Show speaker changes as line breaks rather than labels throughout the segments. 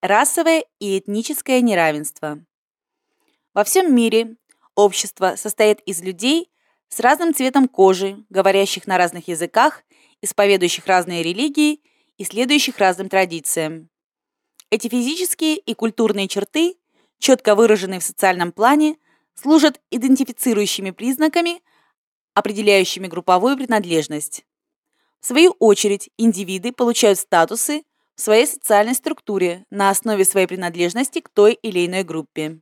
Расовое и этническое неравенство. Во всем мире общество состоит из людей с разным цветом кожи, говорящих на разных языках, исповедующих разные религии и следующих разным традициям. Эти физические и культурные черты, четко выраженные в социальном плане, служат идентифицирующими признаками, определяющими групповую принадлежность. В свою очередь, индивиды получают статусы своей социальной структуре на основе своей принадлежности к той или иной группе.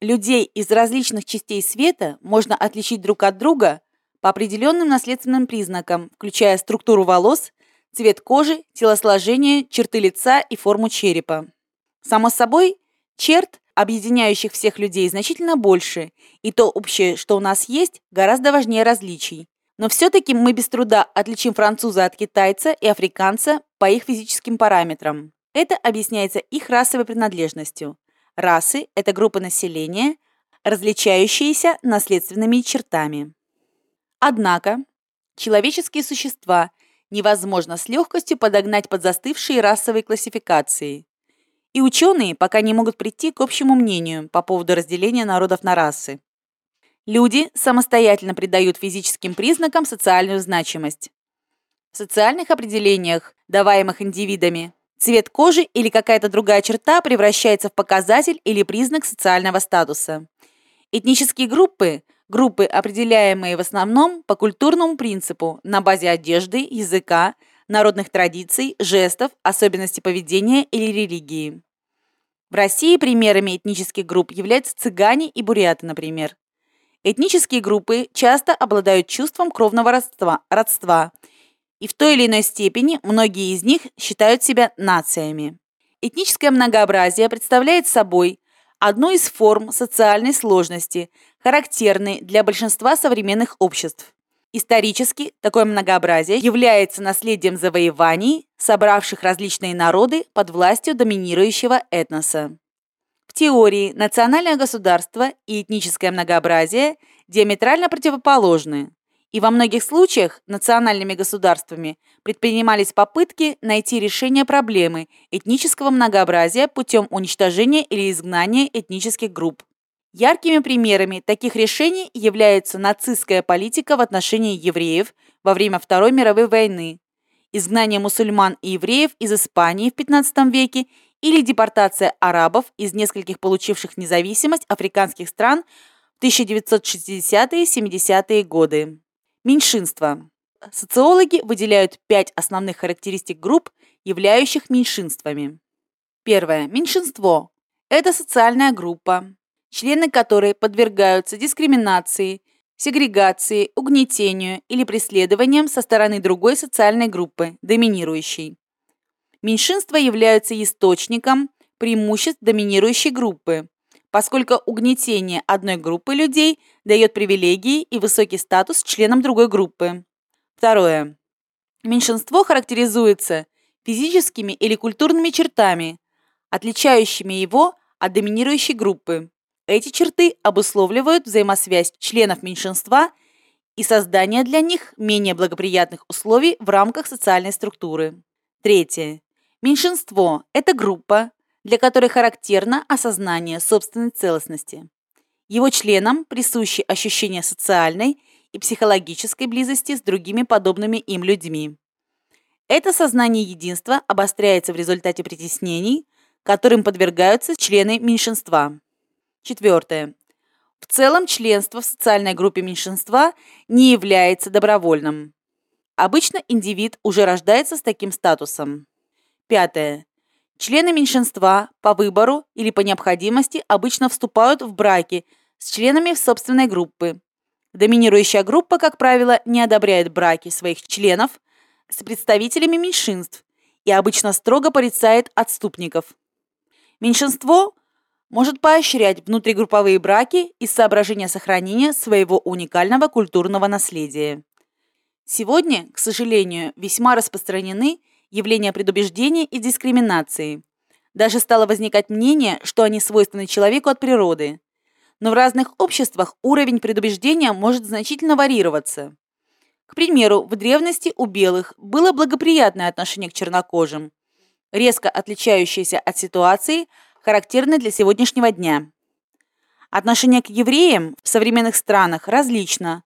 Людей из различных частей света можно отличить друг от друга по определенным наследственным признакам, включая структуру волос, цвет кожи, телосложение, черты лица и форму черепа. Само собой, черт, объединяющих всех людей, значительно больше, и то общее, что у нас есть, гораздо важнее различий. Но все-таки мы без труда отличим француза от китайца и африканца по их физическим параметрам. Это объясняется их расовой принадлежностью. Расы – это группы населения, различающиеся наследственными чертами. Однако, человеческие существа невозможно с легкостью подогнать под застывшие расовые классификации. И ученые пока не могут прийти к общему мнению по поводу разделения народов на расы. Люди самостоятельно придают физическим признакам социальную значимость. В социальных определениях, даваемых индивидами, Цвет кожи или какая-то другая черта превращается в показатель или признак социального статуса. Этнические группы – группы, определяемые в основном по культурному принципу на базе одежды, языка, народных традиций, жестов, особенностей поведения или религии. В России примерами этнических групп являются цыгане и буряты, например. Этнические группы часто обладают чувством кровного родства, родства – и в той или иной степени многие из них считают себя нациями. Этническое многообразие представляет собой одну из форм социальной сложности, характерной для большинства современных обществ. Исторически такое многообразие является наследием завоеваний, собравших различные народы под властью доминирующего этноса. В теории национальное государство и этническое многообразие диаметрально противоположны. И во многих случаях национальными государствами предпринимались попытки найти решение проблемы этнического многообразия путем уничтожения или изгнания этнических групп. Яркими примерами таких решений являются нацистская политика в отношении евреев во время Второй мировой войны, изгнание мусульман и евреев из Испании в XV веке или депортация арабов из нескольких получивших независимость африканских стран в 1960-70-е годы. Меньшинства. Социологи выделяют пять основных характеристик групп, являющих меньшинствами. Первое. Меньшинство. Это социальная группа, члены которой подвергаются дискриминации, сегрегации, угнетению или преследованиям со стороны другой социальной группы, доминирующей. Меньшинства являются источником преимуществ доминирующей группы, поскольку угнетение одной группы людей дает привилегии и высокий статус членам другой группы. Второе. Меньшинство характеризуется физическими или культурными чертами, отличающими его от доминирующей группы. Эти черты обусловливают взаимосвязь членов меньшинства и создание для них менее благоприятных условий в рамках социальной структуры. Третье. Меньшинство – это группа, для которой характерно осознание собственной целостности. Его членам присущи ощущение социальной и психологической близости с другими подобными им людьми. Это сознание единства обостряется в результате притеснений, которым подвергаются члены меньшинства. Четвертое. В целом членство в социальной группе меньшинства не является добровольным. Обычно индивид уже рождается с таким статусом. Пятое. Члены меньшинства по выбору или по необходимости обычно вступают в браки с членами собственной группы. Доминирующая группа, как правило, не одобряет браки своих членов с представителями меньшинств и обычно строго порицает отступников. Меньшинство может поощрять внутригрупповые браки из соображения сохранения своего уникального культурного наследия. Сегодня, к сожалению, весьма распространены явления предубеждения и дискриминации. Даже стало возникать мнение, что они свойственны человеку от природы. Но в разных обществах уровень предубеждения может значительно варьироваться. К примеру, в древности у белых было благоприятное отношение к чернокожим. резко отличающаяся от ситуации, характерной для сегодняшнего дня. Отношение к евреям в современных странах различно.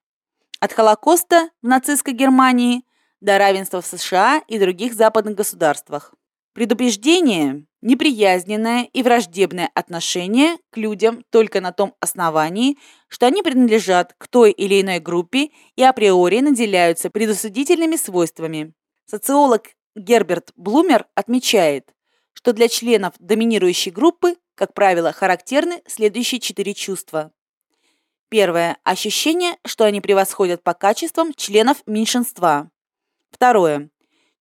От Холокоста в нацистской Германии до равенства в США и других западных государствах. Предубеждение – неприязненное и враждебное отношение к людям только на том основании, что они принадлежат к той или иной группе и априори наделяются предусудительными свойствами. Социолог Герберт Блумер отмечает, что для членов доминирующей группы, как правило, характерны следующие четыре чувства. Первое – ощущение, что они превосходят по качествам членов меньшинства. Второе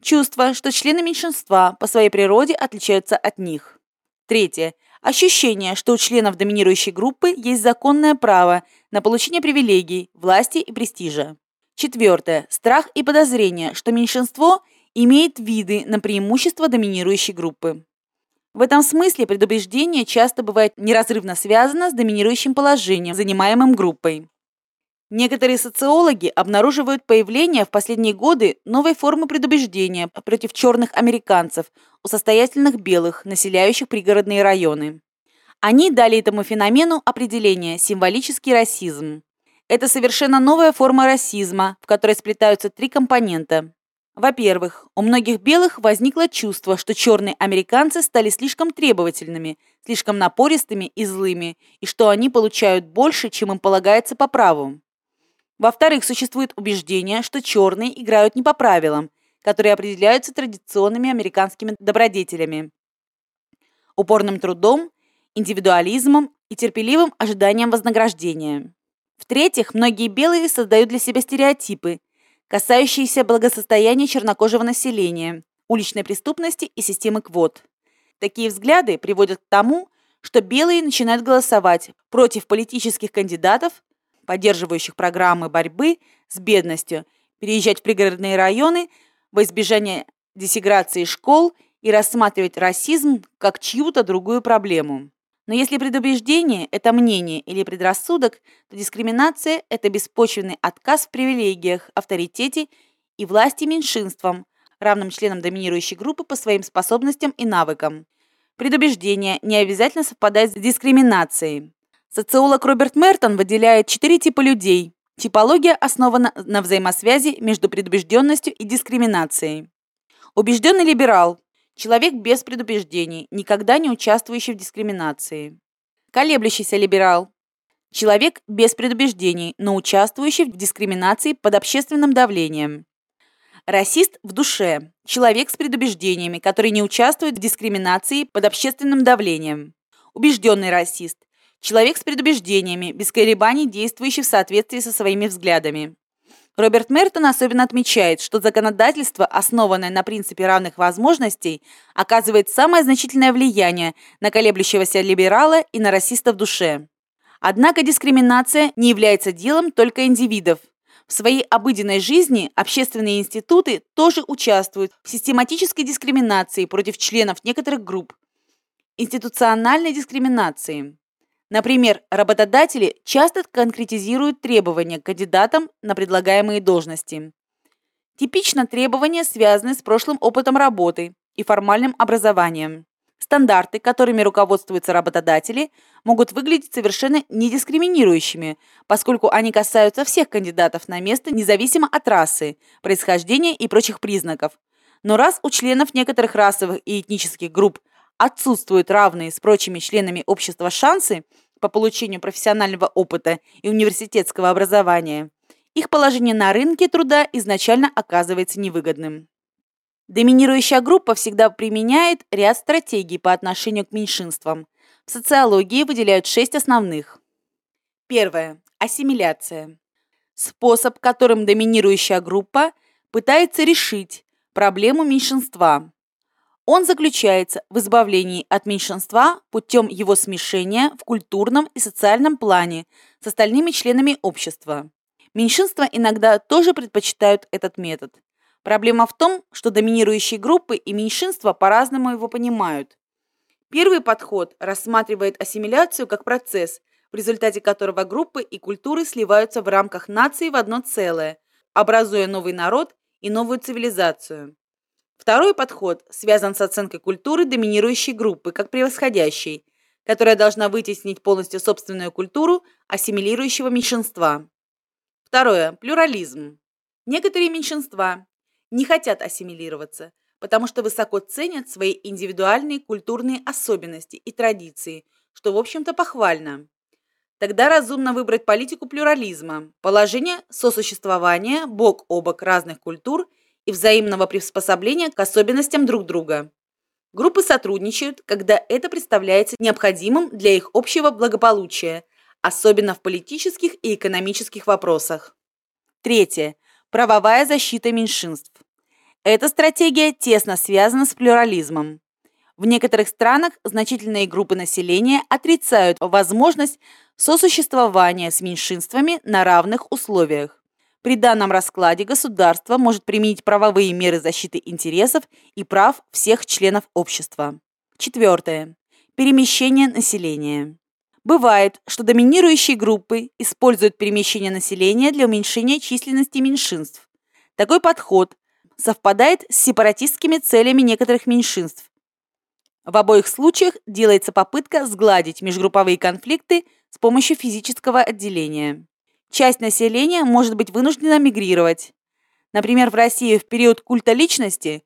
Чувство, что члены меньшинства по своей природе отличаются от них. Третье. Ощущение, что у членов доминирующей группы есть законное право на получение привилегий, власти и престижа. Четвертое. Страх и подозрение, что меньшинство имеет виды на преимущество доминирующей группы. В этом смысле предубеждение часто бывает неразрывно связано с доминирующим положением, занимаемым группой. Некоторые социологи обнаруживают появление в последние годы новой формы предубеждения против черных американцев у состоятельных белых, населяющих пригородные районы. Они дали этому феномену определение «символический расизм». Это совершенно новая форма расизма, в которой сплетаются три компонента. Во-первых, у многих белых возникло чувство, что черные американцы стали слишком требовательными, слишком напористыми и злыми, и что они получают больше, чем им полагается по праву. Во-вторых, существует убеждение, что черные играют не по правилам, которые определяются традиционными американскими добродетелями, упорным трудом, индивидуализмом и терпеливым ожиданием вознаграждения. В-третьих, многие белые создают для себя стереотипы, касающиеся благосостояния чернокожего населения, уличной преступности и системы квот. Такие взгляды приводят к тому, что белые начинают голосовать против политических кандидатов, поддерживающих программы борьбы с бедностью, переезжать в пригородные районы во избежание десеграции школ и рассматривать расизм как чью-то другую проблему. Но если предубеждение – это мнение или предрассудок, то дискриминация – это беспочвенный отказ в привилегиях, авторитете и власти меньшинствам, равным членам доминирующей группы по своим способностям и навыкам. Предубеждение не обязательно совпадает с дискриминацией. Социолог Роберт Мертон выделяет четыре типа людей. Типология основана на взаимосвязи между предубежденностью и дискриминацией. Убежденный либерал – человек без предубеждений, никогда не участвующий в дискриминации. Колеблющийся либерал – человек без предубеждений, но участвующий в дискриминации под общественным давлением. Расист в душе – человек с предубеждениями, который не участвует в дискриминации под общественным давлением. Убежденный расист Человек с предубеждениями, без колебаний действующий в соответствии со своими взглядами. Роберт Мертон особенно отмечает, что законодательство, основанное на принципе равных возможностей, оказывает самое значительное влияние на колеблющегося либерала и на расиста в душе. Однако дискриминация не является делом только индивидов. В своей обыденной жизни общественные институты тоже участвуют в систематической дискриминации против членов некоторых групп, институциональной дискриминации. Например, работодатели часто конкретизируют требования к кандидатам на предлагаемые должности. Типично требования связаны с прошлым опытом работы и формальным образованием. Стандарты, которыми руководствуются работодатели, могут выглядеть совершенно недискриминирующими, поскольку они касаются всех кандидатов на место независимо от расы, происхождения и прочих признаков. Но раз у членов некоторых расовых и этнических групп отсутствуют равные с прочими членами общества шансы по получению профессионального опыта и университетского образования, их положение на рынке труда изначально оказывается невыгодным. Доминирующая группа всегда применяет ряд стратегий по отношению к меньшинствам. В социологии выделяют шесть основных. Первое. Ассимиляция. Способ, которым доминирующая группа пытается решить проблему меньшинства, он заключается в избавлении от меньшинства путем его смешения в культурном и социальном плане с остальными членами общества. Меньшинства иногда тоже предпочитают этот метод. Проблема в том, что доминирующие группы и меньшинства по-разному его понимают. Первый подход рассматривает ассимиляцию как процесс, в результате которого группы и культуры сливаются в рамках нации в одно целое, образуя новый народ и новую цивилизацию. Второй подход связан с оценкой культуры доминирующей группы как превосходящей, которая должна вытеснить полностью собственную культуру ассимилирующего меньшинства. Второе. Плюрализм. Некоторые меньшинства не хотят ассимилироваться, потому что высоко ценят свои индивидуальные культурные особенности и традиции, что, в общем-то, похвально. Тогда разумно выбрать политику плюрализма, положение сосуществования бок о бок разных культур и взаимного приспособления к особенностям друг друга. Группы сотрудничают, когда это представляется необходимым для их общего благополучия, особенно в политических и экономических вопросах. Третье. Правовая защита меньшинств. Эта стратегия тесно связана с плюрализмом. В некоторых странах значительные группы населения отрицают возможность сосуществования с меньшинствами на равных условиях. При данном раскладе государство может применить правовые меры защиты интересов и прав всех членов общества. Четвертое. Перемещение населения. Бывает, что доминирующие группы используют перемещение населения для уменьшения численности меньшинств. Такой подход совпадает с сепаратистскими целями некоторых меньшинств. В обоих случаях делается попытка сгладить межгрупповые конфликты с помощью физического отделения часть населения может быть вынуждена мигрировать. Например, в России в период культа личности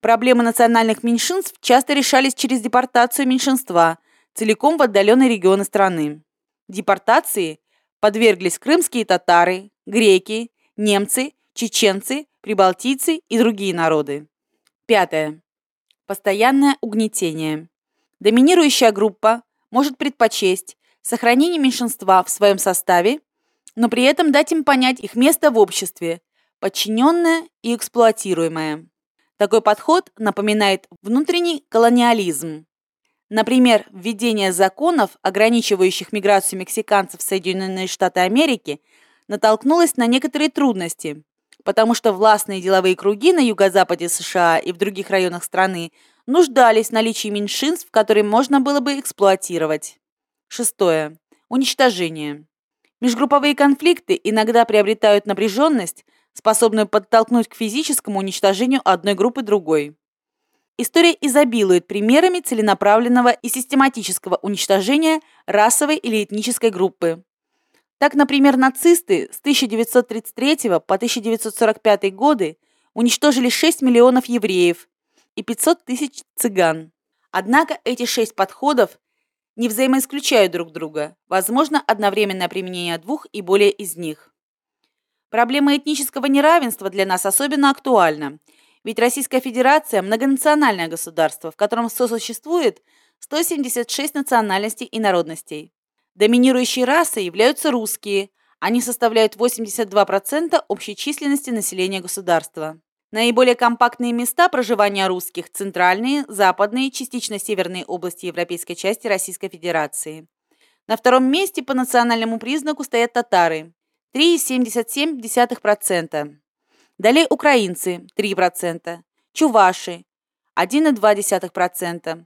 проблемы национальных меньшинств часто решались через депортацию меньшинства целиком в отдаленные регионы страны. Депортации подверглись крымские татары, греки, немцы, чеченцы, прибалтийцы и другие народы. Пятое. Постоянное угнетение. Доминирующая группа может предпочесть сохранение меньшинства в своем составе но при этом дать им понять их место в обществе, подчиненное и эксплуатируемое. Такой подход напоминает внутренний колониализм. Например, введение законов, ограничивающих миграцию мексиканцев в Соединенные Штаты Америки, натолкнулось на некоторые трудности, потому что властные деловые круги на юго-западе США и в других районах страны нуждались в наличии меньшинств, которые можно было бы эксплуатировать. Шестое. Уничтожение. Межгрупповые конфликты иногда приобретают напряженность, способную подтолкнуть к физическому уничтожению одной группы другой. История изобилует примерами целенаправленного и систематического уничтожения расовой или этнической группы. Так, например, нацисты с 1933 по 1945 годы уничтожили 6 миллионов евреев и 500 тысяч цыган. Однако эти шесть подходов не взаимоисключают друг друга, возможно одновременное применение двух и более из них. Проблема этнического неравенства для нас особенно актуальна, ведь Российская Федерация – многонациональное государство, в котором сосуществует 176 национальностей и народностей. Доминирующей расой являются русские, они составляют 82% общей численности населения государства. Наиболее компактные места проживания русских – центральные, западные, частично северные области европейской части Российской Федерации. На втором месте по национальному признаку стоят татары – 3,77%. Далее украинцы – 3%, чуваши – 1,2%.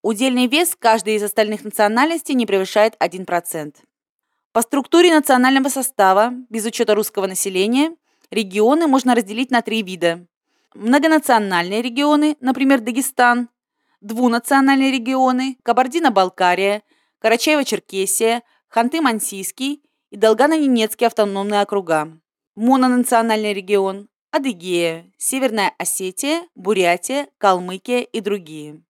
Удельный вес каждой из остальных национальностей не превышает 1%. По структуре национального состава, без учета русского населения, Регионы можно разделить на три вида. Многонациональные регионы, например, Дагестан, двунациональные регионы, Кабардино-Балкария, Карачаево-Черкесия, Ханты-Мансийский и Долгано-Ненецкие автономные округа. Мононациональный регион – Адыгея, Северная Осетия, Бурятия, Калмыкия и другие.